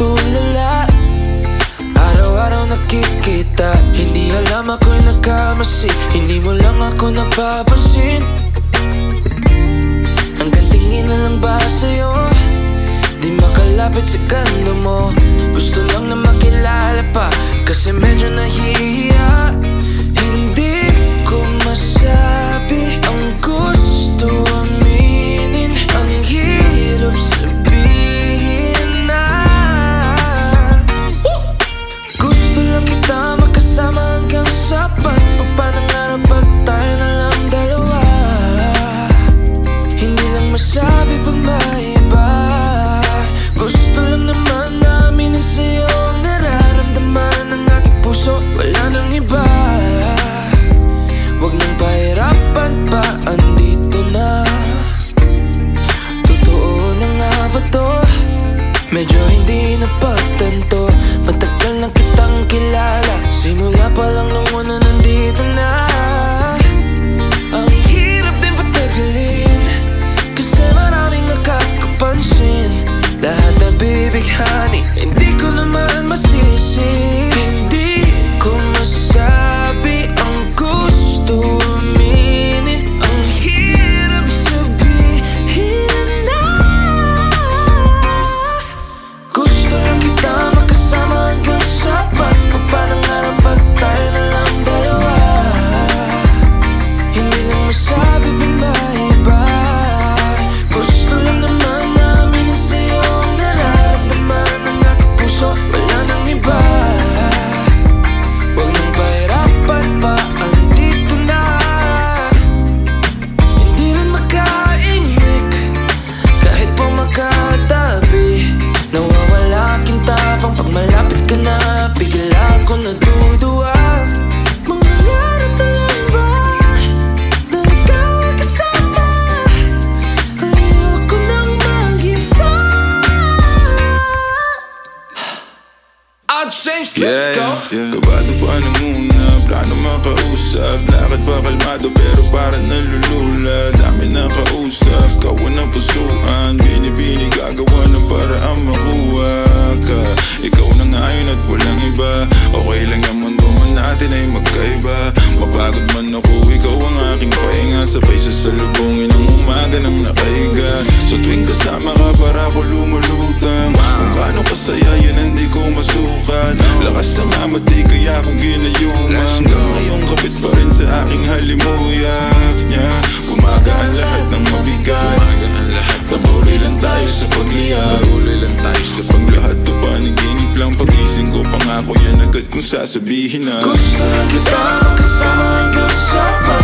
nagtulala Araw-araw nakikita Hindi alam ako'y nagkamasi. Hindi mo lang ako napapansin. Hanggang tingin na lang ba sa'yo? Di makalapit sa kando mo. Gusto lang na makilala pa Kasi medyo nahihirap. Hindi James, let's go! Kabado pa nung una, plano makausap Lakad pa kalmado pero parang nalulula Dami na kausap, kawan ng pusuan Binibini gagawa ng paraan makuha ka Ikaw na ngayon at walang iba Okay lang yung mundo man natin ay magkaiba Mapagod man ako, ikaw ang aking pahinga Sabay sa salubungin ng umaga ng nakahiga So tuwing kasama ka para ako lumulutang. Kung gaano kasaya yan hindi ko masukat. Lakas ng amat di kaya ako ginayuman Hanggang ngayon kapit pa rin sa aking halimuyak niya Gumagaan lahat ng mabigat. Patuloy lang tayo sa pagliyab Patuloy lang tayo sa paglahat to panaginip lang Pagising ko pangako yan agad kung sasabihin na. Gusto kita makasama